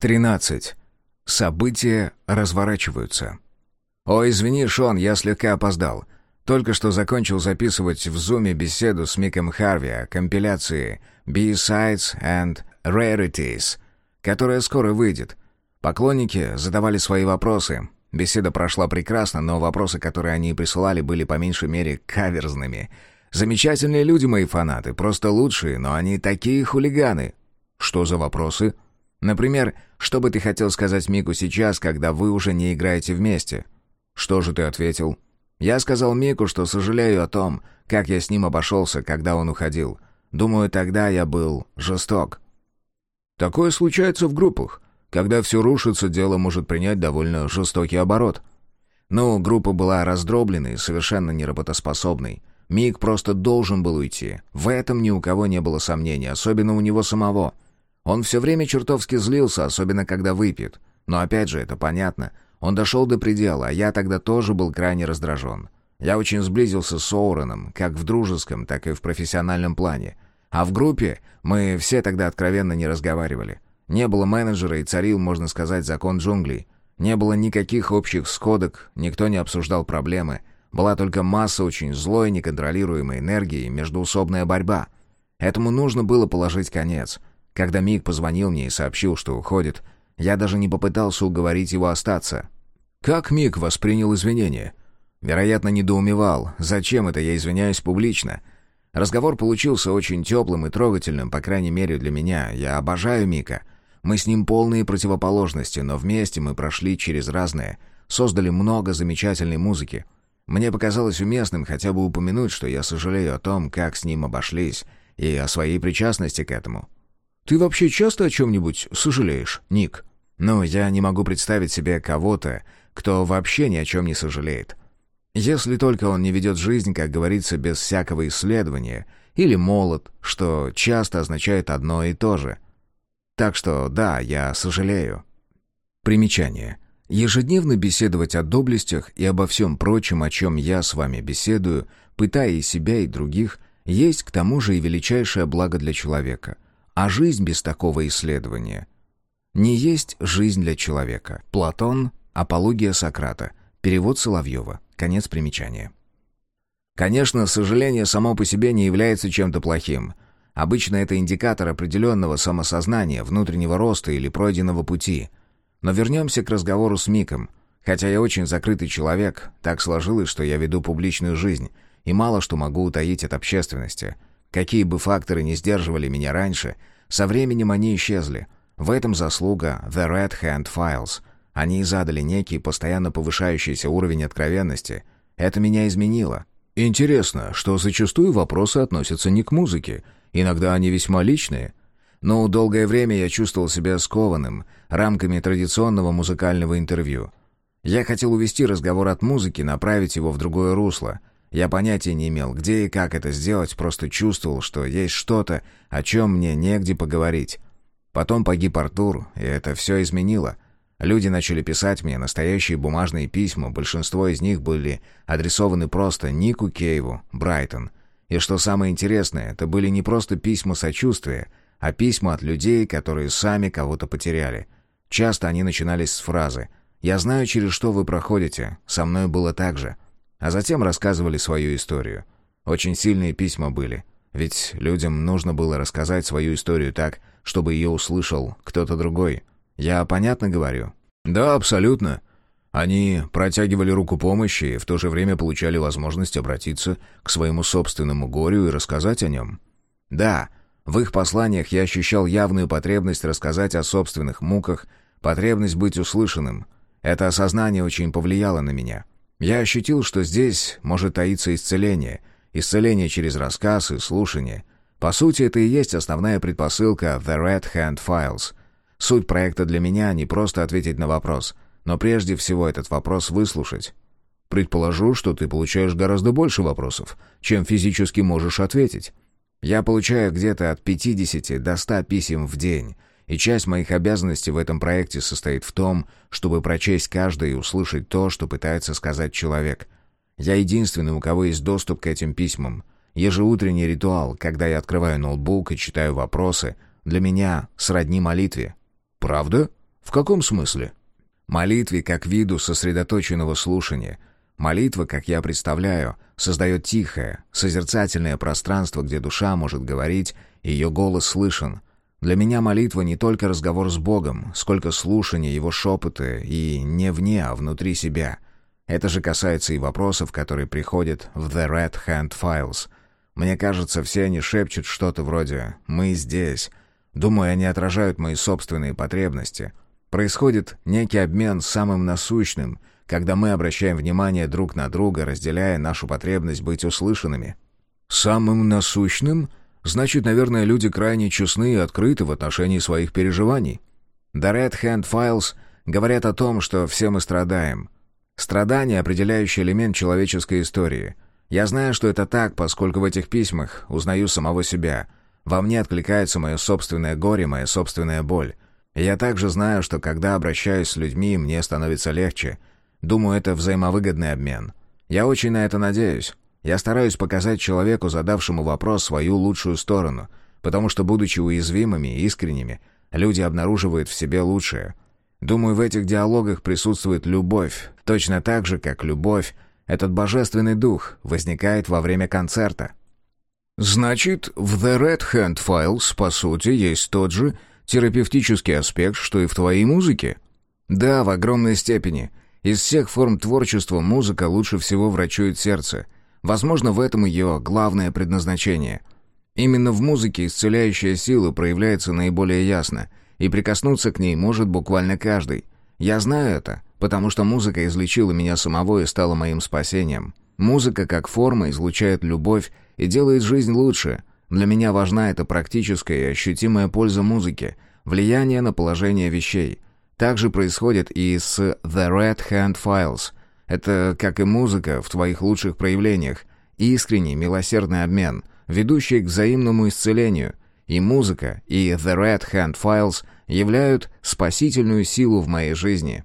13. События разворачиваются. «О, извини, Шон, я слегка опоздал. Только что закончил записывать в зуме беседу с Миком Харви о компиляции B-Sides and Rarities, которая скоро выйдет. Поклонники задавали свои вопросы. Беседа прошла прекрасно, но вопросы, которые они присылали, были по меньшей мере каверзными. Замечательные люди мои фанаты, просто лучшие, но они такие хулиганы. Что за вопросы?» Например, что бы ты хотел сказать Мику сейчас, когда вы уже не играете вместе? Что же ты ответил? Я сказал Мику, что сожалею о том, как я с ним обошелся, когда он уходил. Думаю, тогда я был жесток. Такое случается в группах. Когда все рушится, дело может принять довольно жестокий оборот. Ну, группа была раздробленной, совершенно неработоспособной. Мик просто должен был уйти. В этом ни у кого не было сомнений, особенно у него самого — он все время чертовски злился, особенно когда выпьет. Но опять же, это понятно. Он дошел до предела, а я тогда тоже был крайне раздражен. Я очень сблизился с Оуреном, как в дружеском, так и в профессиональном плане. А в группе мы все тогда откровенно не разговаривали. Не было менеджера и царил, можно сказать, закон джунглей. Не было никаких общих сходок, никто не обсуждал проблемы. Была только масса очень злой, неконтролируемой энергии и междуусобная борьба. Этому нужно было положить конец. Когда Мик позвонил мне и сообщил, что уходит, я даже не попытался уговорить его остаться. Как Мик воспринял извинения? Вероятно, недоумевал, зачем это я извиняюсь публично. Разговор получился очень теплым и трогательным, по крайней мере для меня. Я обожаю Мика. Мы с ним полные противоположности, но вместе мы прошли через разное, создали много замечательной музыки. Мне показалось уместным хотя бы упомянуть, что я сожалею о том, как с ним обошлись, и о своей причастности к этому. Ты вообще часто о чем-нибудь сожалеешь, Ник? Ну, я не могу представить себе кого-то, кто вообще ни о чем не сожалеет. Если только он не ведет жизнь, как говорится, без всякого исследования, или молод, что часто означает одно и то же. Так что да, я сожалею. Примечание. Ежедневно беседовать о доблестях и обо всем прочем, о чем я с вами беседую, пытая и себя, и других, есть к тому же и величайшее благо для человека — а жизнь без такого исследования не есть жизнь для человека. Платон, Апология Сократа, перевод Соловьева, конец примечания. Конечно, сожаление само по себе не является чем-то плохим. Обычно это индикатор определенного самосознания, внутреннего роста или пройденного пути. Но вернемся к разговору с Миком. Хотя я очень закрытый человек, так сложилось, что я веду публичную жизнь, и мало что могу утаить от общественности – Какие бы факторы не сдерживали меня раньше, со временем они исчезли. В этом заслуга The Red Hand Files. Они задали некий постоянно повышающийся уровень откровенности. Это меня изменило. Интересно, что зачастую вопросы относятся не к музыке. Иногда они весьма личные. Но долгое время я чувствовал себя скованным рамками традиционного музыкального интервью. Я хотел увести разговор от музыки, направить его в другое русло — я понятия не имел, где и как это сделать, просто чувствовал, что есть что-то, о чем мне негде поговорить. Потом погиб Артур, и это все изменило. Люди начали писать мне настоящие бумажные письма, большинство из них были адресованы просто Нику Кейву, Брайтон. И что самое интересное, это были не просто письма сочувствия, а письма от людей, которые сами кого-то потеряли. Часто они начинались с фразы «Я знаю, через что вы проходите, со мной было так же» а затем рассказывали свою историю. Очень сильные письма были, ведь людям нужно было рассказать свою историю так, чтобы ее услышал кто-то другой. Я понятно говорю? Да, абсолютно. Они протягивали руку помощи и в то же время получали возможность обратиться к своему собственному горю и рассказать о нем. Да, в их посланиях я ощущал явную потребность рассказать о собственных муках, потребность быть услышанным. Это осознание очень повлияло на меня. Я ощутил, что здесь может таиться исцеление. Исцеление через рассказ и слушание. По сути, это и есть основная предпосылка The Red Hand Files. Суть проекта для меня не просто ответить на вопрос, но прежде всего этот вопрос выслушать. Предположу, что ты получаешь гораздо больше вопросов, чем физически можешь ответить. Я получаю где-то от 50 до 100 писем в день, и часть моих обязанностей в этом проекте состоит в том, чтобы прочесть каждое и услышать то, что пытается сказать человек. Я единственный, у кого есть доступ к этим письмам. Ежеутренний ритуал, когда я открываю ноутбук и читаю вопросы, для меня сродни молитве. Правда? В каком смысле? Молитве как виду сосредоточенного слушания. Молитва, как я представляю, создает тихое, созерцательное пространство, где душа может говорить, и ее голос слышен. Для меня молитва не только разговор с Богом, сколько слушания Его шепота и не вне, а внутри себя. Это же касается и вопросов, которые приходят в The Red Hand Files. Мне кажется, все они шепчут что-то вроде «мы здесь». Думаю, они отражают мои собственные потребности — Происходит некий обмен самым насущным, когда мы обращаем внимание друг на друга, разделяя нашу потребность быть услышанными. Самым насущным? Значит, наверное, люди крайне честны и открыты в отношении своих переживаний. The Red Hand Files говорят о том, что все мы страдаем. Страдание — определяющий элемент человеческой истории. Я знаю, что это так, поскольку в этих письмах узнаю самого себя. Во мне откликается мое собственное горе, моя собственная боль. Я также знаю, что когда обращаюсь с людьми, мне становится легче. Думаю, это взаимовыгодный обмен. Я очень на это надеюсь. Я стараюсь показать человеку, задавшему вопрос, свою лучшую сторону, потому что, будучи уязвимыми и искренними, люди обнаруживают в себе лучшее. Думаю, в этих диалогах присутствует любовь, точно так же, как любовь, этот божественный дух, возникает во время концерта. Значит, в The Red Hand Files, по сути, есть тот же терапевтический аспект, что и в твоей музыке? Да, в огромной степени. Из всех форм творчества музыка лучше всего врачует сердце. Возможно, в этом ее главное предназначение. Именно в музыке исцеляющая сила проявляется наиболее ясно, и прикоснуться к ней может буквально каждый. Я знаю это, потому что музыка излечила меня самого и стала моим спасением. Музыка как форма излучает любовь и делает жизнь лучше, для меня важна эта практическая и ощутимая польза музыки, влияние на положение вещей. Так же происходит и с The Red Hand Files. Это, как и музыка, в твоих лучших проявлениях. Искренний, милосердный обмен, ведущий к взаимному исцелению. И музыка, и The Red Hand Files являют спасительную силу в моей жизни.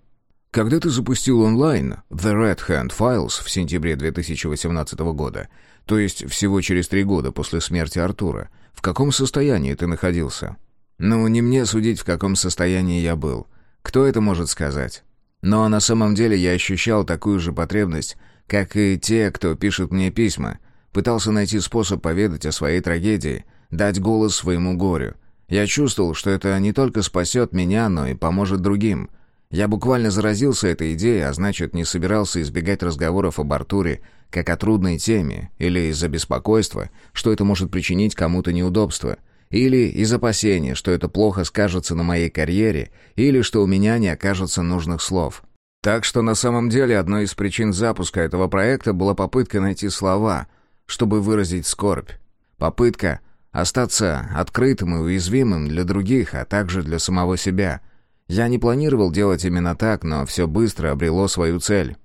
Когда ты запустил онлайн The Red Hand Files в сентябре 2018 года, то есть всего через три года после смерти Артура. В каком состоянии ты находился? Ну, не мне судить, в каком состоянии я был. Кто это может сказать? Но на самом деле я ощущал такую же потребность, как и те, кто пишет мне письма. Пытался найти способ поведать о своей трагедии, дать голос своему горю. Я чувствовал, что это не только спасет меня, но и поможет другим — я буквально заразился этой идеей, а значит, не собирался избегать разговоров об Артуре как о трудной теме, или из-за беспокойства, что это может причинить кому-то неудобство, или из опасения, что это плохо скажется на моей карьере, или что у меня не окажется нужных слов. Так что на самом деле одной из причин запуска этого проекта была попытка найти слова, чтобы выразить скорбь. Попытка остаться открытым и уязвимым для других, а также для самого себя — я не планировал делать именно так, но все быстро обрело свою цель.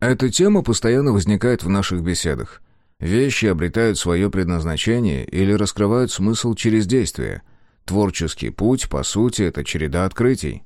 Эта тема постоянно возникает в наших беседах. Вещи обретают свое предназначение или раскрывают смысл через действие. Творческий путь, по сути, это череда открытий.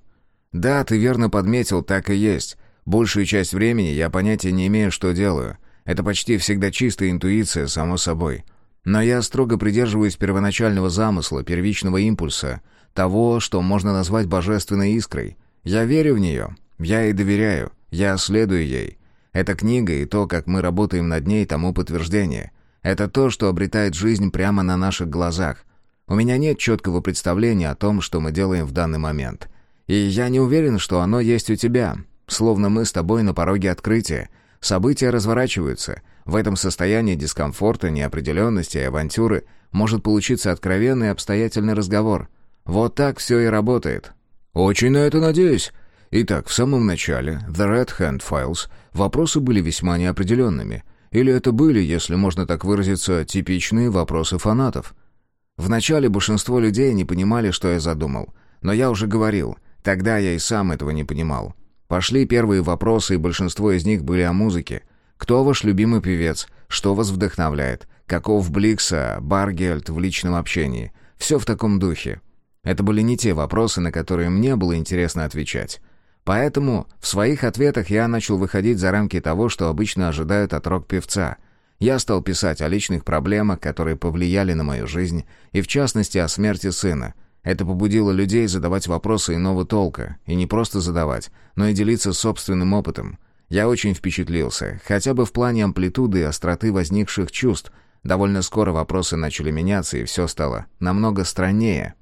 Да, ты верно подметил, так и есть. Большую часть времени я понятия не имею, что делаю. Это почти всегда чистая интуиция, само собой. Но я строго придерживаюсь первоначального замысла, первичного импульса — того, что можно назвать божественной искрой. Я верю в нее, я ей доверяю, я следую ей. Эта книга и то, как мы работаем над ней, тому подтверждение. Это то, что обретает жизнь прямо на наших глазах. У меня нет четкого представления о том, что мы делаем в данный момент. И я не уверен, что оно есть у тебя. Словно мы с тобой на пороге открытия. События разворачиваются. В этом состоянии дискомфорта, неопределенности и авантюры может получиться откровенный и обстоятельный разговор. Вот так все и работает. Очень на это надеюсь. Итак, в самом начале The Red Hand Files вопросы были весьма неопределенными. Или это были, если можно так выразиться, типичные вопросы фанатов. Вначале большинство людей не понимали, что я задумал. Но я уже говорил, тогда я и сам этого не понимал. Пошли первые вопросы, и большинство из них были о музыке. Кто ваш любимый певец? Что вас вдохновляет? Каков Бликса, Баргельд в личном общении? Все в таком духе. Это были не те вопросы, на которые мне было интересно отвечать. Поэтому в своих ответах я начал выходить за рамки того, что обычно ожидают от рок-певца. Я стал писать о личных проблемах, которые повлияли на мою жизнь, и в частности о смерти сына. Это побудило людей задавать вопросы иного толка, и не просто задавать, но и делиться собственным опытом. Я очень впечатлился, хотя бы в плане амплитуды и остроты возникших чувств. Довольно скоро вопросы начали меняться, и все стало намного страннее.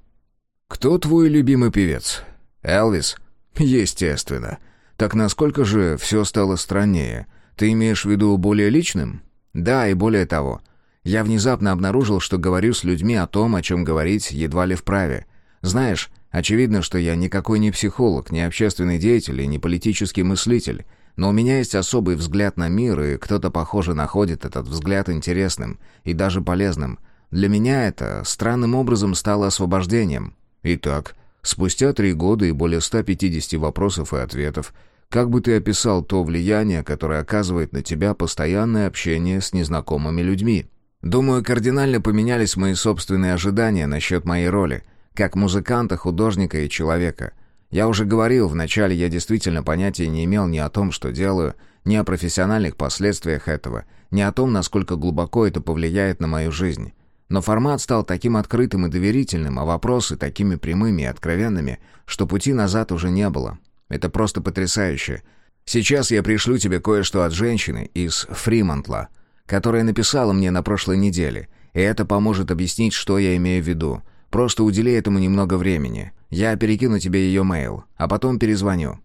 «Кто твой любимый певец?» «Элвис?» «Естественно. Так насколько же все стало страннее? Ты имеешь в виду более личным?» «Да, и более того. Я внезапно обнаружил, что говорю с людьми о том, о чем говорить едва ли вправе. Знаешь, очевидно, что я никакой не психолог, не общественный деятель и не политический мыслитель. Но у меня есть особый взгляд на мир, и кто-то, похоже, находит этот взгляд интересным и даже полезным. Для меня это странным образом стало освобождением. Итак, спустя три года и более 150 вопросов и ответов, как бы ты описал то влияние, которое оказывает на тебя постоянное общение с незнакомыми людьми? Думаю, кардинально поменялись мои собственные ожидания насчет моей роли, как музыканта, художника и человека — я уже говорил, вначале я действительно понятия не имел ни о том, что делаю, ни о профессиональных последствиях этого, ни о том, насколько глубоко это повлияет на мою жизнь. Но формат стал таким открытым и доверительным, а вопросы такими прямыми и откровенными, что пути назад уже не было. Это просто потрясающе. Сейчас я пришлю тебе кое-что от женщины из Фримонтла, которая написала мне на прошлой неделе, и это поможет объяснить, что я имею в виду. Просто удели этому немного времени. Я перекину тебе ее мейл, а потом перезвоню».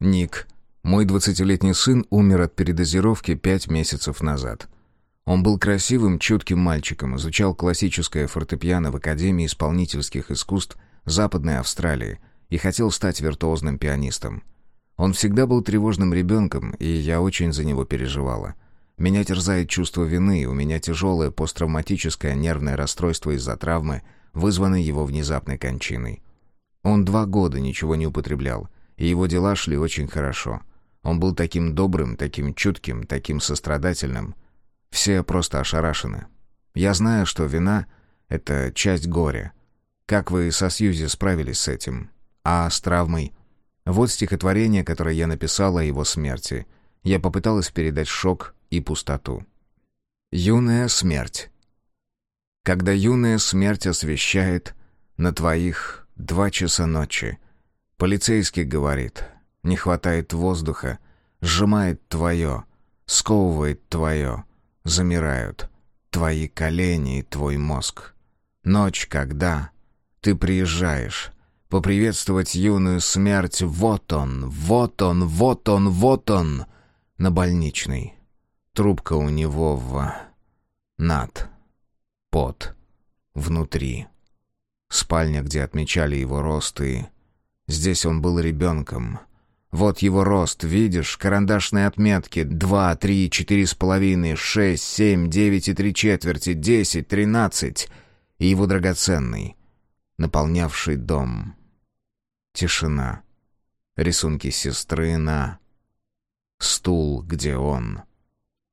Ник. Мой двадцатилетний сын умер от передозировки пять месяцев назад. Он был красивым, чутким мальчиком, изучал классическое фортепиано в Академии исполнительских искусств Западной Австралии и хотел стать виртуозным пианистом. Он всегда был тревожным ребенком, и я очень за него переживала. Меня терзает чувство вины, у меня тяжелое посттравматическое нервное расстройство из-за травмы, вызванной его внезапной кончиной. Он два года ничего не употреблял, и его дела шли очень хорошо. Он был таким добрым, таким чутким, таким сострадательным. Все просто ошарашены. Я знаю, что вина — это часть горя. Как вы со Сьюзи справились с этим? А с травмой? Вот стихотворение, которое я написала о его смерти. Я попыталась передать шок и пустоту. «Юная смерть». Когда юная смерть освещает на твоих Два часа ночи. Полицейский говорит. Не хватает воздуха. Сжимает твое. Сковывает твое. Замирают. Твои колени и твой мозг. Ночь, когда ты приезжаешь. Поприветствовать юную смерть. Вот он, вот он, вот он, вот он. На больничный. Трубка у него в... над. Под. Внутри. Спальня, где отмечали его рост, и... Здесь он был ребенком. Вот его рост, видишь, карандашные отметки. Два, три, четыре с половиной, шесть, семь, девять и три четверти, десять, тринадцать. И его драгоценный, наполнявший дом. Тишина. Рисунки сестры на... Стул, где он.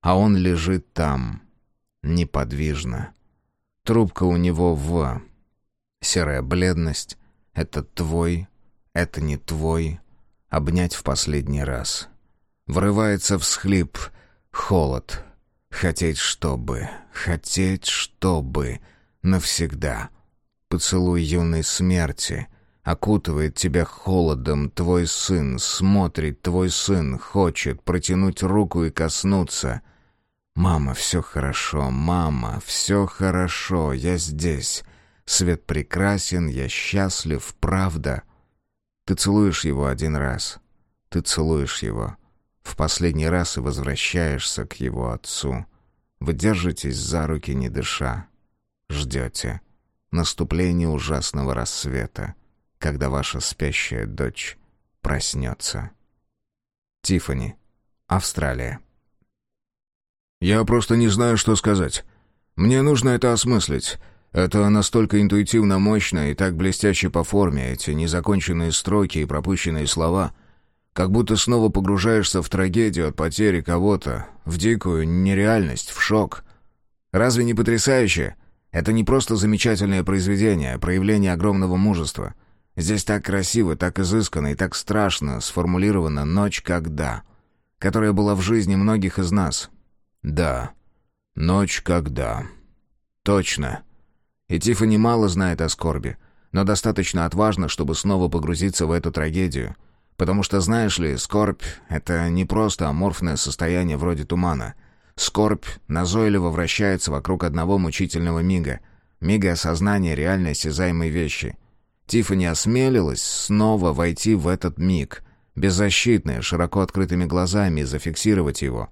А он лежит там, неподвижно. Трубка у него в серая бледность. Это твой, это не твой. Обнять в последний раз. Врывается всхлип, холод. Хотеть, чтобы, хотеть, чтобы, навсегда. Поцелуй юной смерти — окутывает тебя холодом, твой сын смотрит, твой сын хочет протянуть руку и коснуться. «Мама, все хорошо, мама, все хорошо, я здесь, Свет прекрасен, я счастлив, правда. Ты целуешь его один раз. Ты целуешь его. В последний раз и возвращаешься к его отцу. Вы держитесь за руки, не дыша. Ждете. Наступление ужасного рассвета, когда ваша спящая дочь проснется. Тифани, Австралия. «Я просто не знаю, что сказать. Мне нужно это осмыслить. Это настолько интуитивно мощно и так блестяще по форме, эти незаконченные строки и пропущенные слова, как будто снова погружаешься в трагедию от потери кого-то, в дикую нереальность, в шок. Разве не потрясающе? Это не просто замечательное произведение, а проявление огромного мужества. Здесь так красиво, так изысканно и так страшно сформулирована «Ночь когда», которая была в жизни многих из нас. Да, «Ночь когда». Точно. И Тиффани мало знает о скорби. но достаточно отважно, чтобы снова погрузиться в эту трагедию. Потому что, знаешь ли, скорбь — это не просто аморфное состояние вроде тумана. Скорбь назойливо вращается вокруг одного мучительного мига. Мига осознания реально осязаемой вещи. Тиффани осмелилась снова войти в этот миг, беззащитная, широко открытыми глазами, и зафиксировать его.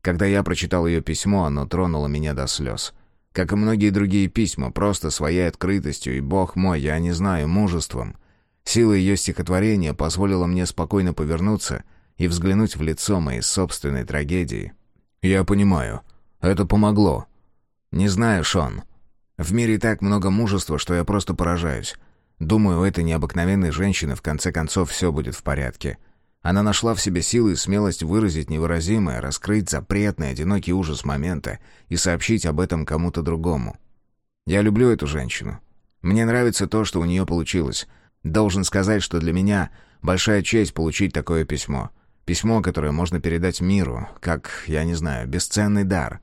Когда я прочитал ее письмо, оно тронуло меня до слез. Как и многие другие письма, просто своей открытостью и, бог мой, я не знаю, мужеством. Сила ее стихотворения позволила мне спокойно повернуться и взглянуть в лицо моей собственной трагедии. «Я понимаю. Это помогло». «Не знаю, Шон. В мире так много мужества, что я просто поражаюсь. Думаю, у этой необыкновенной женщины в конце концов все будет в порядке. Она нашла в себе силы и смелость выразить невыразимое, раскрыть запретный, одинокий ужас момента и сообщить об этом кому-то другому. Я люблю эту женщину. Мне нравится то, что у нее получилось. Должен сказать, что для меня большая честь получить такое письмо. Письмо, которое можно передать миру, как, я не знаю, бесценный дар.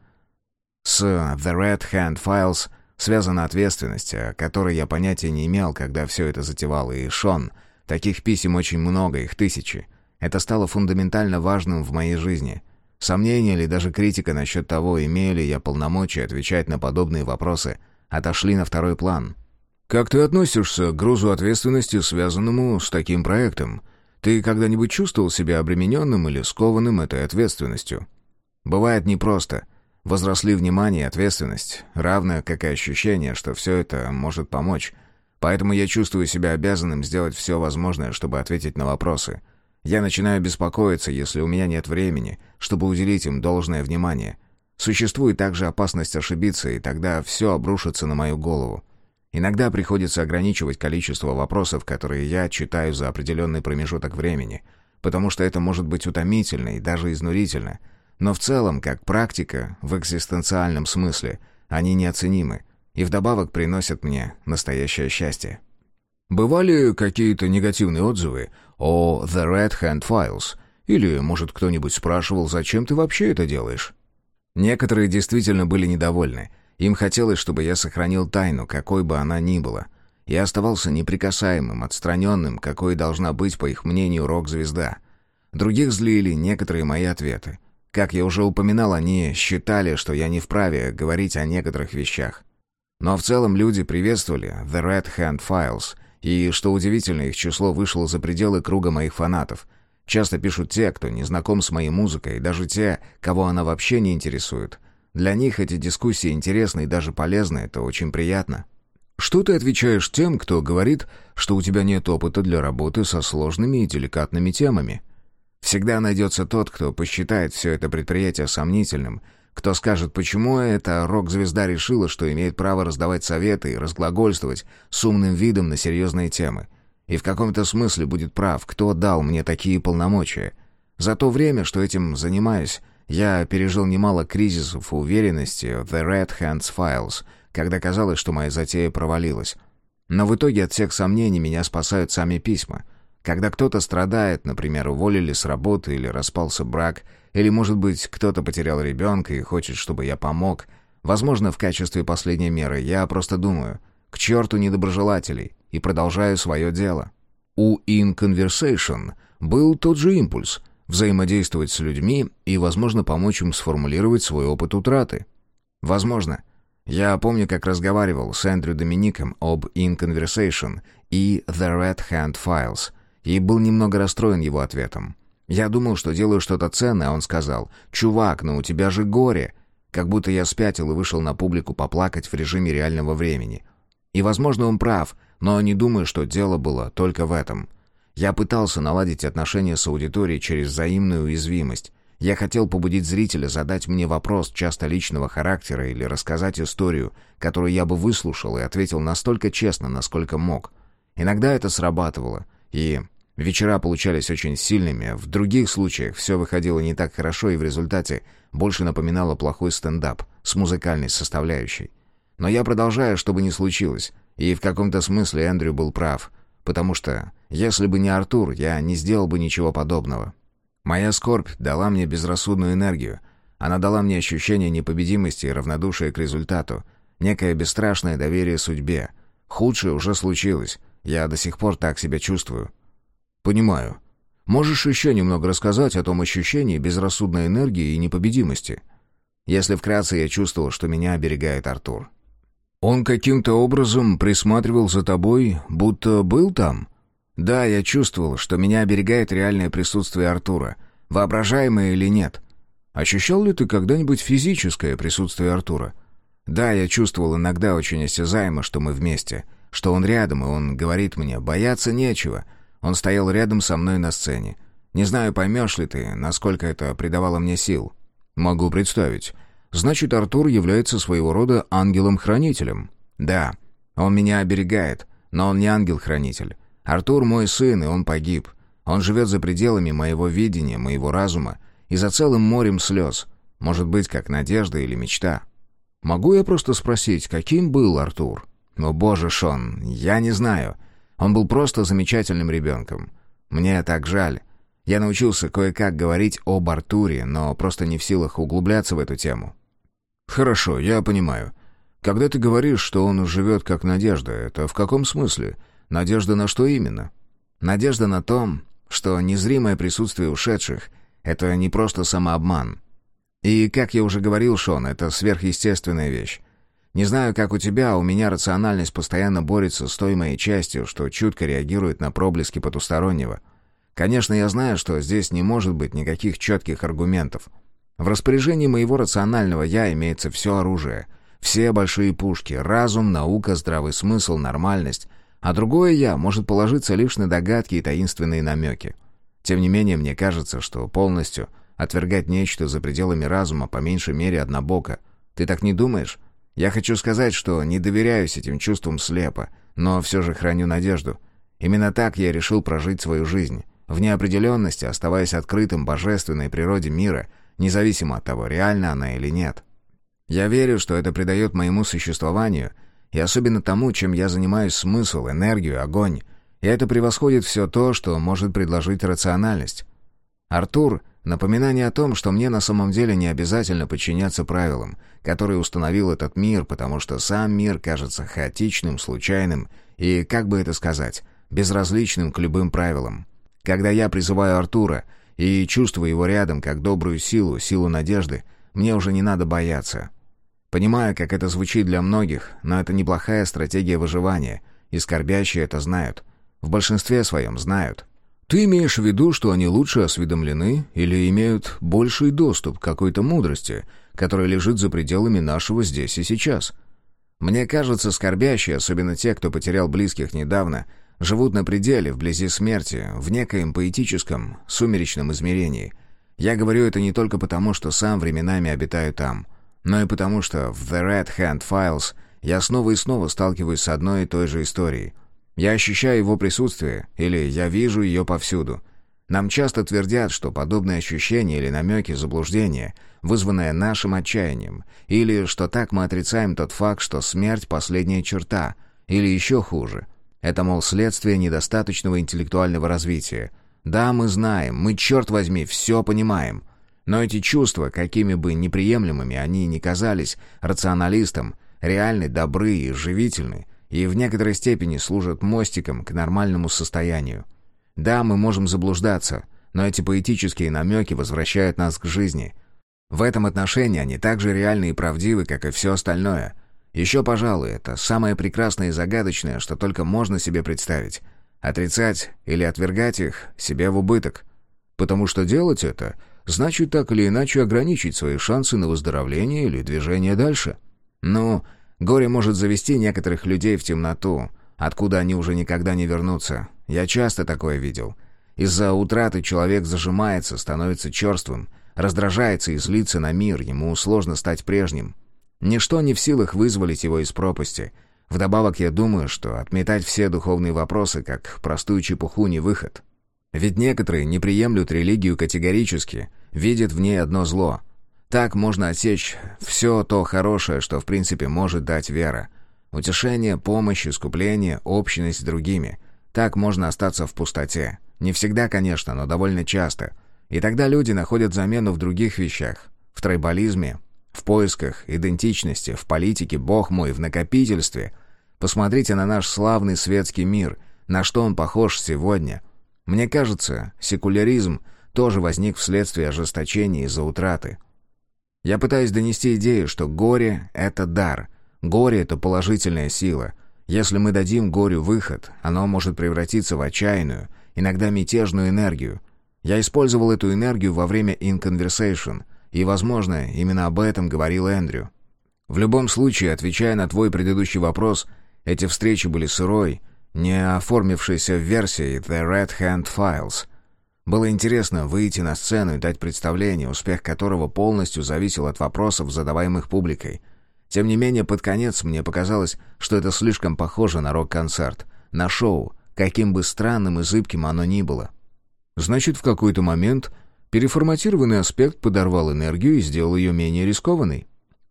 С The Red Hand Files связана ответственность, о которой я понятия не имел, когда все это затевал, и Шон. Таких писем очень много, их тысячи. Это стало фундаментально важным в моей жизни. Сомнения или даже критика насчет того, имею ли я полномочия отвечать на подобные вопросы, отошли на второй план. «Как ты относишься к грузу ответственности, связанному с таким проектом? Ты когда-нибудь чувствовал себя обремененным или скованным этой ответственностью?» «Бывает непросто. Возросли внимание и ответственность, равное как и ощущение, что все это может помочь. Поэтому я чувствую себя обязанным сделать все возможное, чтобы ответить на вопросы. Я начинаю беспокоиться, если у меня нет времени, чтобы уделить им должное внимание. Существует также опасность ошибиться, и тогда все обрушится на мою голову. Иногда приходится ограничивать количество вопросов, которые я читаю за определенный промежуток времени, потому что это может быть утомительно и даже изнурительно. Но в целом, как практика, в экзистенциальном смысле, они неоценимы и вдобавок приносят мне настоящее счастье. Бывали какие-то негативные отзывы о The Red Hand Files? Или, может, кто-нибудь спрашивал, зачем ты вообще это делаешь? Некоторые действительно были недовольны. Им хотелось, чтобы я сохранил тайну, какой бы она ни была. Я оставался неприкасаемым, отстраненным, какой должна быть, по их мнению, рок-звезда. Других злили некоторые мои ответы. Как я уже упоминал, они считали, что я не вправе говорить о некоторых вещах. Но в целом люди приветствовали The Red Hand Files и, что удивительно, их число вышло за пределы круга моих фанатов. Часто пишут те, кто не знаком с моей музыкой, даже те, кого она вообще не интересует. Для них эти дискуссии интересны и даже полезны, это очень приятно. Что ты отвечаешь тем, кто говорит, что у тебя нет опыта для работы со сложными и деликатными темами? Всегда найдется тот, кто посчитает все это предприятие сомнительным – кто скажет, почему эта рок-звезда решила, что имеет право раздавать советы и разглагольствовать с умным видом на серьезные темы? И в каком-то смысле будет прав, кто дал мне такие полномочия? За то время, что этим занимаюсь, я пережил немало кризисов уверенности в The Red Hands Files, когда казалось, что моя затея провалилась. Но в итоге от всех сомнений меня спасают сами письма. Когда кто-то страдает, например, уволили с работы или распался брак – или, может быть, кто-то потерял ребенка и хочет, чтобы я помог. Возможно, в качестве последней меры я просто думаю, к черту недоброжелателей, и продолжаю свое дело. У In Conversation был тот же импульс — взаимодействовать с людьми и, возможно, помочь им сформулировать свой опыт утраты. Возможно. Я помню, как разговаривал с Эндрю Домиником об In Conversation и The Red Hand Files, и был немного расстроен его ответом. Я думал, что делаю что-то ценное, а он сказал, «Чувак, ну у тебя же горе!» Как будто я спятил и вышел на публику поплакать в режиме реального времени. И, возможно, он прав, но не думаю, что дело было только в этом. Я пытался наладить отношения с аудиторией через взаимную уязвимость. Я хотел побудить зрителя задать мне вопрос часто личного характера или рассказать историю, которую я бы выслушал и ответил настолько честно, насколько мог. Иногда это срабатывало, и Вечера получались очень сильными, в других случаях все выходило не так хорошо и в результате больше напоминало плохой стендап с музыкальной составляющей. Но я продолжаю, чтобы не случилось, и в каком-то смысле Эндрю был прав, потому что, если бы не Артур, я не сделал бы ничего подобного. Моя скорбь дала мне безрассудную энергию, она дала мне ощущение непобедимости и равнодушия к результату, некое бесстрашное доверие судьбе. Худшее уже случилось — Я до сих пор так себя чувствую». «Понимаю. Можешь еще немного рассказать о том ощущении безрассудной энергии и непобедимости?» Если вкратце, я чувствовал, что меня оберегает Артур. «Он каким-то образом присматривал за тобой, будто был там?» «Да, я чувствовал, что меня оберегает реальное присутствие Артура, воображаемое или нет. Ощущал ли ты когда-нибудь физическое присутствие Артура?» «Да, я чувствовал иногда очень осязаемо, что мы вместе, что он рядом, и он говорит мне, бояться нечего. Он стоял рядом со мной на сцене. Не знаю, поймешь ли ты, насколько это придавало мне сил». «Могу представить. Значит, Артур является своего рода ангелом-хранителем?» «Да. Он меня оберегает, но он не ангел-хранитель. Артур мой сын, и он погиб. Он живет за пределами моего видения, моего разума, и за целым морем слез. Может быть, как надежда или мечта. Могу я просто спросить, каким был Артур? О боже, Шон, я не знаю. Он был просто замечательным ребенком. Мне так жаль. Я научился кое-как говорить об Артуре, но просто не в силах углубляться в эту тему. Хорошо, я понимаю. Когда ты говоришь, что он живет как надежда, это в каком смысле? Надежда на что именно? Надежда на том, что незримое присутствие ушедших — это не просто самообман. И, как я уже говорил, Шон, это сверхъестественная вещь. Не знаю, как у тебя, у меня рациональность постоянно борется с той моей частью, что чутко реагирует на проблески потустороннего. Конечно, я знаю, что здесь не может быть никаких четких аргументов. В распоряжении моего рационального «я» имеется все оружие, все большие пушки, разум, наука, здравый смысл, нормальность — а другое «я» может положиться лишь на догадки и таинственные намеки. Тем не менее, мне кажется, что полностью отвергать нечто за пределами разума по меньшей мере однобоко. Ты так не думаешь? Я хочу сказать, что не доверяюсь этим чувствам слепо, но все же храню надежду. Именно так я решил прожить свою жизнь, в неопределенности, оставаясь открытым божественной природе мира, независимо от того, реальна она или нет. Я верю, что это придает моему существованию — и особенно тому, чем я занимаюсь, смысл, энергию, огонь. И это превосходит все то, что может предложить рациональность. Артур — напоминание о том, что мне на самом деле не обязательно подчиняться правилам, которые установил этот мир, потому что сам мир кажется хаотичным, случайным и, как бы это сказать, безразличным к любым правилам. Когда я призываю Артура и чувствую его рядом как добрую силу, силу надежды, мне уже не надо бояться. Понимаю, как это звучит для многих, но это неплохая стратегия выживания, и скорбящие это знают. В большинстве своем знают. Ты имеешь в виду, что они лучше осведомлены или имеют больший доступ к какой-то мудрости, которая лежит за пределами нашего здесь и сейчас? Мне кажется, скорбящие, особенно те, кто потерял близких недавно, живут на пределе, вблизи смерти, в некоем поэтическом, сумеречном измерении. Я говорю это не только потому, что сам временами обитаю там — но и потому, что в The Red Hand Files я снова и снова сталкиваюсь с одной и той же историей. Я ощущаю его присутствие, или я вижу ее повсюду. Нам часто твердят, что подобные ощущения или намеки заблуждения, вызванное нашим отчаянием, или что так мы отрицаем тот факт, что смерть — последняя черта, или еще хуже. Это, мол, следствие недостаточного интеллектуального развития. Да, мы знаем, мы, черт возьми, все понимаем — но эти чувства, какими бы неприемлемыми они ни казались рационалистам, реальны, добры и живительны, и в некоторой степени служат мостиком к нормальному состоянию. Да, мы можем заблуждаться, но эти поэтические намеки возвращают нас к жизни. В этом отношении они так же реальны и правдивы, как и все остальное. Еще, пожалуй, это самое прекрасное и загадочное, что только можно себе представить. Отрицать или отвергать их себе в убыток. Потому что делать это — значит так или иначе ограничить свои шансы на выздоровление или движение дальше. Ну, горе может завести некоторых людей в темноту, откуда они уже никогда не вернутся. Я часто такое видел. Из-за утраты человек зажимается, становится черствым, раздражается и злится на мир, ему сложно стать прежним. Ничто не в силах вызволить его из пропасти. Вдобавок я думаю, что отметать все духовные вопросы как простую чепуху не выход. Ведь некоторые не приемлют религию категорически, видят в ней одно зло. Так можно отсечь все то хорошее, что в принципе может дать вера. Утешение, помощь, искупление, общность с другими. Так можно остаться в пустоте. Не всегда, конечно, но довольно часто. И тогда люди находят замену в других вещах. В тройболизме, в поисках идентичности, в политике, бог мой, в накопительстве. Посмотрите на наш славный светский мир — На что он похож сегодня? Мне кажется, секуляризм тоже возник вследствие ожесточения из-за утраты. Я пытаюсь донести идею, что горе — это дар. Горе — это положительная сила. Если мы дадим горю выход, оно может превратиться в отчаянную, иногда мятежную энергию. Я использовал эту энергию во время Conversation, и, возможно, именно об этом говорил Эндрю. В любом случае, отвечая на твой предыдущий вопрос, эти встречи были сырой, не оформившейся версии The Red Hand Files. Было интересно выйти на сцену и дать представление, успех которого полностью зависел от вопросов, задаваемых публикой. Тем не менее, под конец мне показалось, что это слишком похоже на рок-концерт, на шоу, каким бы странным и зыбким оно ни было. Значит, в какой-то момент переформатированный аспект подорвал энергию и сделал ее менее рискованной?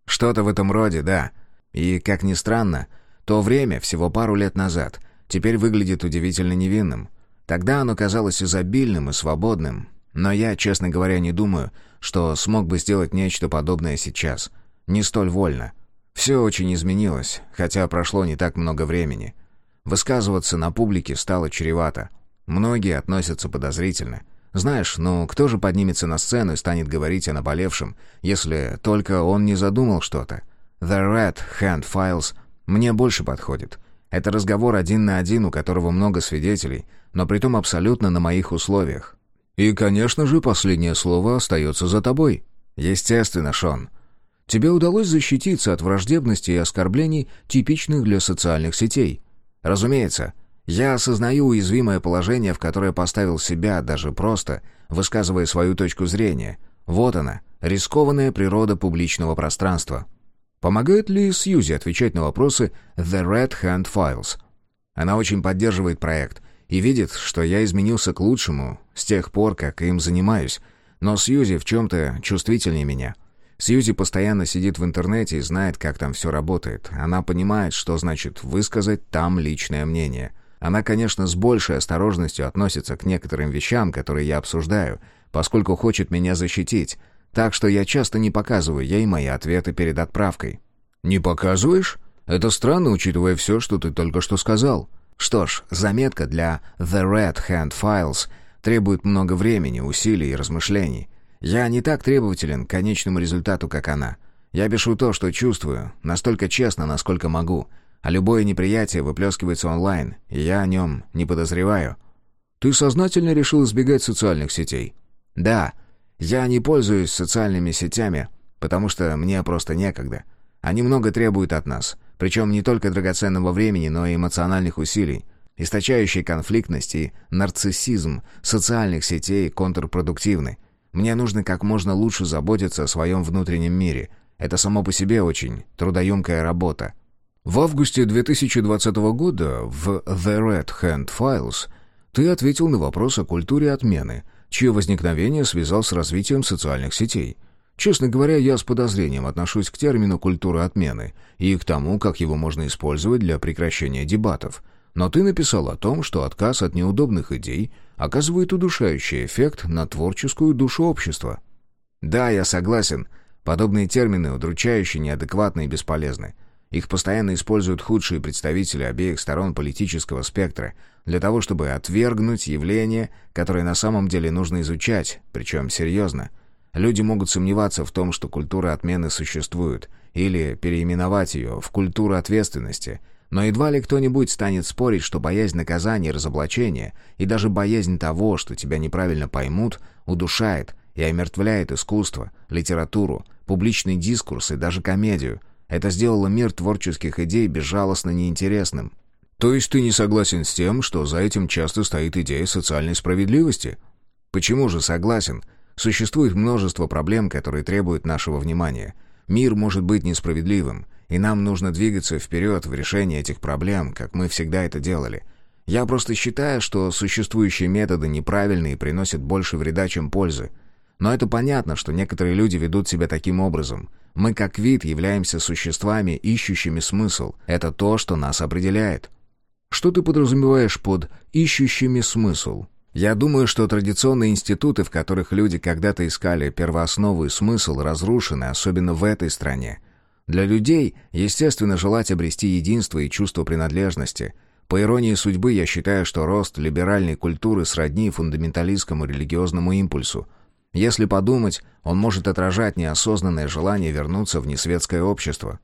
Что-то в этом роде, да. И, как ни странно, то время, всего пару лет назад, теперь выглядит удивительно невинным. Тогда оно казалось изобильным и свободным. Но я, честно говоря, не думаю, что смог бы сделать нечто подобное сейчас. Не столь вольно. Все очень изменилось, хотя прошло не так много времени. Высказываться на публике стало чревато. Многие относятся подозрительно. Знаешь, ну кто же поднимется на сцену и станет говорить о наболевшем, если только он не задумал что-то? The Red Hand Files мне больше подходит. Это разговор один на один, у которого много свидетелей, но притом абсолютно на моих условиях. И, конечно же, последнее слово остается за тобой. Естественно, Шон. Тебе удалось защититься от враждебности и оскорблений, типичных для социальных сетей. Разумеется, я осознаю уязвимое положение, в которое поставил себя, даже просто, высказывая свою точку зрения. Вот она, рискованная природа публичного пространства. Помогает ли Сьюзи отвечать на вопросы «The Red Hand Files»? Она очень поддерживает проект и видит, что я изменился к лучшему с тех пор, как им занимаюсь. Но Сьюзи в чем-то чувствительнее меня. Сьюзи постоянно сидит в интернете и знает, как там все работает. Она понимает, что значит высказать там личное мнение. Она, конечно, с большей осторожностью относится к некоторым вещам, которые я обсуждаю, поскольку хочет меня защитить, так что я часто не показываю ей мои ответы перед отправкой. «Не показываешь? Это странно, учитывая все, что ты только что сказал». Что ж, заметка для The Red Hand Files требует много времени, усилий и размышлений. Я не так требователен к конечному результату, как она. Я пишу то, что чувствую, настолько честно, насколько могу — а любое неприятие выплескивается онлайн, и я о нем не подозреваю. Ты сознательно решил избегать социальных сетей? Да, я не пользуюсь социальными сетями, потому что мне просто некогда. Они много требуют от нас, причем не только драгоценного времени, но и эмоциональных усилий. Источающий конфликтность и нарциссизм социальных сетей контрпродуктивны. Мне нужно как можно лучше заботиться о своем внутреннем мире. Это само по себе очень трудоемкая работа. В августе 2020 года в The Red Hand Files ты ответил на вопрос о культуре отмены, чье возникновение связал с развитием социальных сетей. Честно говоря, я с подозрением отношусь к термину «культура отмены» и к тому, как его можно использовать для прекращения дебатов. Но ты написал о том, что отказ от неудобных идей оказывает удушающий эффект на творческую душу общества. Да, я согласен. Подобные термины удручающие, неадекватны и бесполезны. Их постоянно используют худшие представители обеих сторон политического спектра для того, чтобы отвергнуть явление, которое на самом деле нужно изучать, причем серьезно. Люди могут сомневаться в том, что культура отмены существует, или переименовать ее в культуру ответственности, но едва ли кто-нибудь станет спорить, что боязнь наказания и разоблачения, и даже боязнь того, что тебя неправильно поймут, удушает и омертвляет искусство, литературу, публичный дискурс и даже комедию – это сделало мир творческих идей безжалостно неинтересным. То есть ты не согласен с тем, что за этим часто стоит идея социальной справедливости? Почему же согласен? Существует множество проблем, которые требуют нашего внимания. Мир может быть несправедливым, и нам нужно двигаться вперед в решении этих проблем, как мы всегда это делали. Я просто считаю, что существующие методы неправильны и приносят больше вреда, чем пользы. Но это понятно, что некоторые люди ведут себя таким образом. Мы как вид являемся существами, ищущими смысл. Это то, что нас определяет. Что ты подразумеваешь под «ищущими смысл»? Я думаю, что традиционные институты, в которых люди когда-то искали первооснову и смысл, разрушены, особенно в этой стране. Для людей, естественно, желать обрести единство и чувство принадлежности. По иронии судьбы, я считаю, что рост либеральной культуры сродни фундаменталистскому религиозному импульсу. Если подумать, он может отражать неосознанное желание вернуться в несветское общество.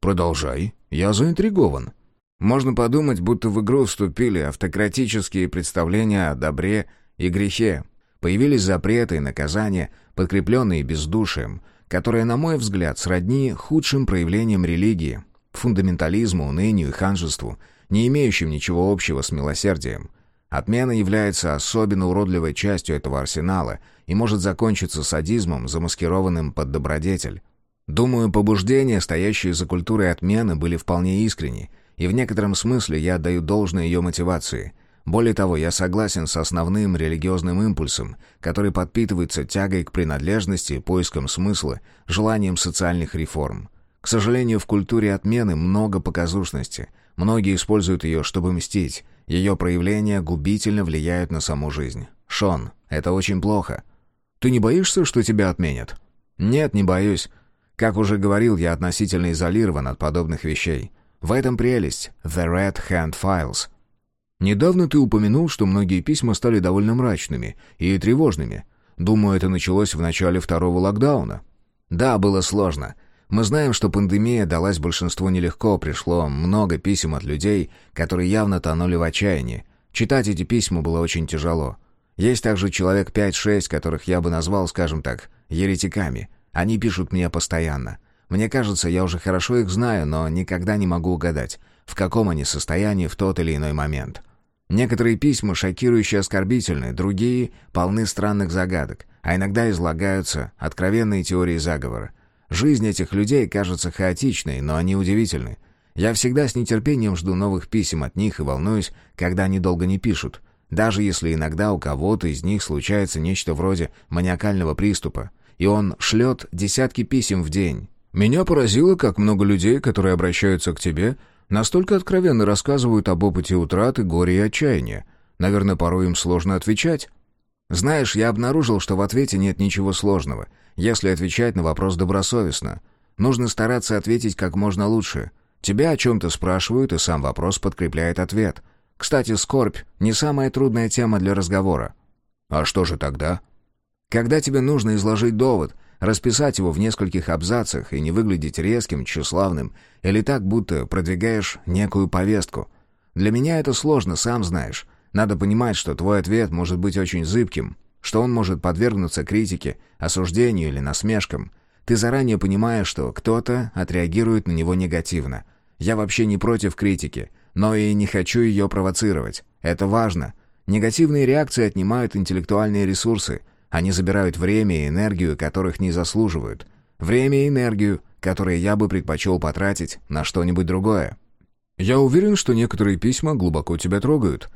Продолжай, я заинтригован. Можно подумать, будто в игру вступили автократические представления о добре и грехе. Появились запреты и наказания, подкрепленные бездушием, которые, на мой взгляд, сродни худшим проявлениям религии, фундаментализму, унынию и ханжеству, не имеющим ничего общего с милосердием. Отмена является особенно уродливой частью этого арсенала и может закончиться садизмом, замаскированным под добродетель. Думаю, побуждения, стоящие за культурой отмены, были вполне искренни – и в некотором смысле я отдаю должное ее мотивации. Более того, я согласен с основным религиозным импульсом, который подпитывается тягой к принадлежности, поиском смысла, желанием социальных реформ. К сожалению, в культуре отмены много показушности. Многие используют ее, чтобы мстить. Ее проявления губительно влияют на саму жизнь. Шон, это очень плохо. Ты не боишься, что тебя отменят? Нет, не боюсь. Как уже говорил, я относительно изолирован от подобных вещей. В этом прелесть «The Red Hand Files». Недавно ты упомянул, что многие письма стали довольно мрачными и тревожными. Думаю, это началось в начале второго локдауна. Да, было сложно. Мы знаем, что пандемия далась большинству нелегко, пришло много писем от людей, которые явно тонули в отчаянии. Читать эти письма было очень тяжело. Есть также человек 5-6, которых я бы назвал, скажем так, еретиками. Они пишут мне постоянно. Мне кажется, я уже хорошо их знаю, но никогда не могу угадать, в каком они состоянии в тот или иной момент. Некоторые письма шокирующие оскорбительны, другие полны странных загадок, а иногда излагаются откровенные теории заговора. Жизнь этих людей кажется хаотичной, но они удивительны. Я всегда с нетерпением жду новых писем от них и волнуюсь, когда они долго не пишут, даже если иногда у кого-то из них случается нечто вроде маниакального приступа, и он шлет десятки писем в день, меня поразило, как много людей, которые обращаются к тебе, настолько откровенно рассказывают об опыте утраты, горя и отчаяния. Наверное, порой им сложно отвечать. Знаешь, я обнаружил, что в ответе нет ничего сложного, если отвечать на вопрос добросовестно. Нужно стараться ответить как можно лучше. Тебя о чем-то спрашивают, и сам вопрос подкрепляет ответ. Кстати, скорбь — не самая трудная тема для разговора. А что же тогда? Когда тебе нужно изложить довод, расписать его в нескольких абзацах и не выглядеть резким, тщеславным, или так, будто продвигаешь некую повестку. Для меня это сложно, сам знаешь. Надо понимать, что твой ответ может быть очень зыбким, что он может подвергнуться критике, осуждению или насмешкам. Ты заранее понимаешь, что кто-то отреагирует на него негативно. Я вообще не против критики, но и не хочу ее провоцировать. Это важно. Негативные реакции отнимают интеллектуальные ресурсы – они забирают время и энергию, которых не заслуживают. Время и энергию, которые я бы предпочел потратить на что-нибудь другое. Я уверен, что некоторые письма глубоко тебя трогают.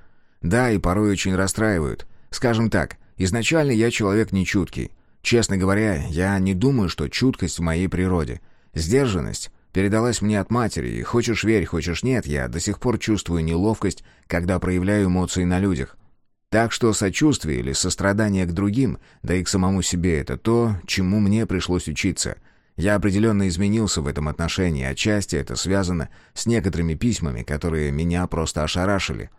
Да, и порой очень расстраивают. Скажем так, изначально я человек нечуткий. Честно говоря, я не думаю, что чуткость в моей природе. Сдержанность передалась мне от матери, и хочешь верь, хочешь нет, я до сих пор чувствую неловкость, когда проявляю эмоции на людях. Так что сочувствие или сострадание к другим, да и к самому себе, это то, чему мне пришлось учиться. Я определенно изменился в этом отношении, отчасти это связано с некоторыми письмами, которые меня просто ошарашили.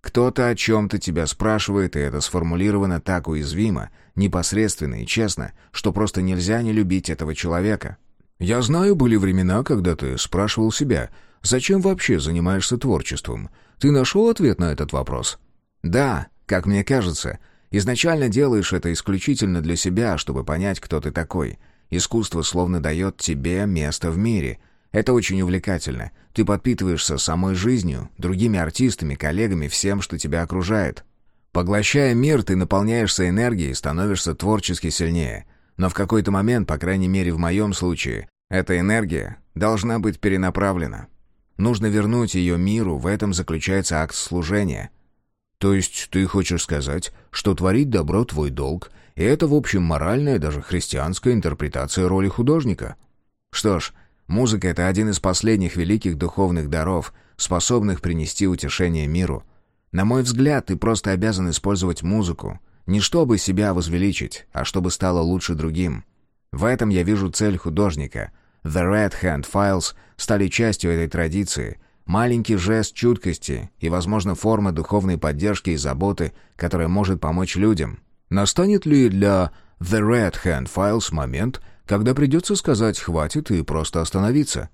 Кто-то о чем-то тебя спрашивает, и это сформулировано так уязвимо, непосредственно и честно, что просто нельзя не любить этого человека. Я знаю, были времена, когда ты спрашивал себя, зачем вообще занимаешься творчеством? Ты нашел ответ на этот вопрос? Да, как мне кажется, изначально делаешь это исключительно для себя, чтобы понять, кто ты такой. Искусство словно дает тебе место в мире. Это очень увлекательно. Ты подпитываешься самой жизнью, другими артистами, коллегами, всем, что тебя окружает. Поглощая мир, ты наполняешься энергией и становишься творчески сильнее. Но в какой-то момент, по крайней мере в моем случае, эта энергия должна быть перенаправлена. Нужно вернуть ее миру, в этом заключается акт служения. То есть ты хочешь сказать, что творить добро твой долг, и это, в общем, моральная, даже христианская интерпретация роли художника? Что ж, музыка — это один из последних великих духовных даров, способных принести утешение миру. На мой взгляд, ты просто обязан использовать музыку, не чтобы себя возвеличить, а чтобы стало лучше другим. В этом я вижу цель художника. The Red Hand Files стали частью этой традиции — маленький жест чуткости и, возможно, форма духовной поддержки и заботы, которая может помочь людям. Настанет ли для The Red Hand Files момент, когда придется сказать «хватит» и просто остановиться?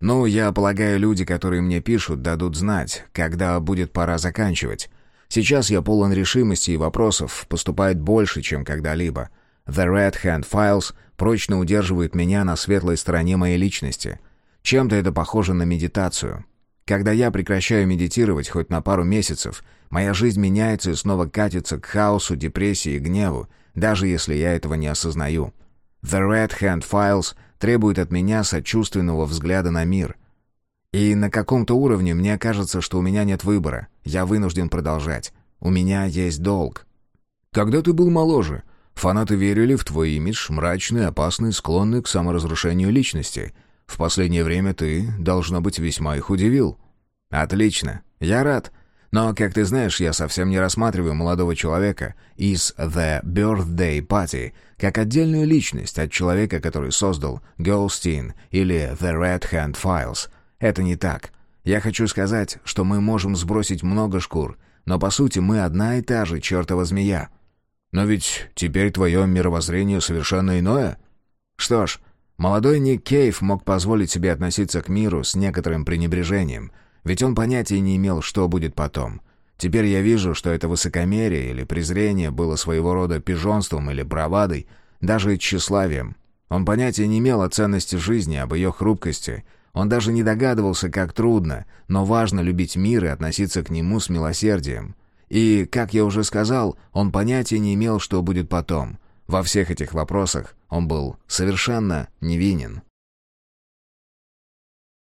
Ну, я полагаю, люди, которые мне пишут, дадут знать, когда будет пора заканчивать. Сейчас я полон решимости и вопросов, поступает больше, чем когда-либо. The Red Hand Files прочно удерживает меня на светлой стороне моей личности. Чем-то это похоже на медитацию. Когда я прекращаю медитировать хоть на пару месяцев, моя жизнь меняется и снова катится к хаосу, депрессии и гневу, даже если я этого не осознаю. The Red Hand Files требует от меня сочувственного взгляда на мир. И на каком-то уровне мне кажется, что у меня нет выбора. Я вынужден продолжать. У меня есть долг. Когда ты был моложе, фанаты верили в твой имидж, мрачный, опасный, склонный к саморазрушению личности. В последнее время ты, должно быть, весьма их удивил. Отлично. Я рад. Но, как ты знаешь, я совсем не рассматриваю молодого человека из The Birthday Party как отдельную личность от человека, который создал Goldstein или The Red Hand Files. Это не так. Я хочу сказать, что мы можем сбросить много шкур, но по сути мы одна и та же чертова змея. Но ведь теперь твое мировоззрение совершенно иное. Что ж, молодой Ник Кейв мог позволить себе относиться к миру с некоторым пренебрежением — ведь он понятия не имел, что будет потом. Теперь я вижу, что это высокомерие или презрение было своего рода пижонством или бравадой, даже тщеславием. Он понятия не имел о ценности жизни, об ее хрупкости. Он даже не догадывался, как трудно, но важно любить мир и относиться к нему с милосердием. И, как я уже сказал, он понятия не имел, что будет потом. Во всех этих вопросах он был совершенно невинен.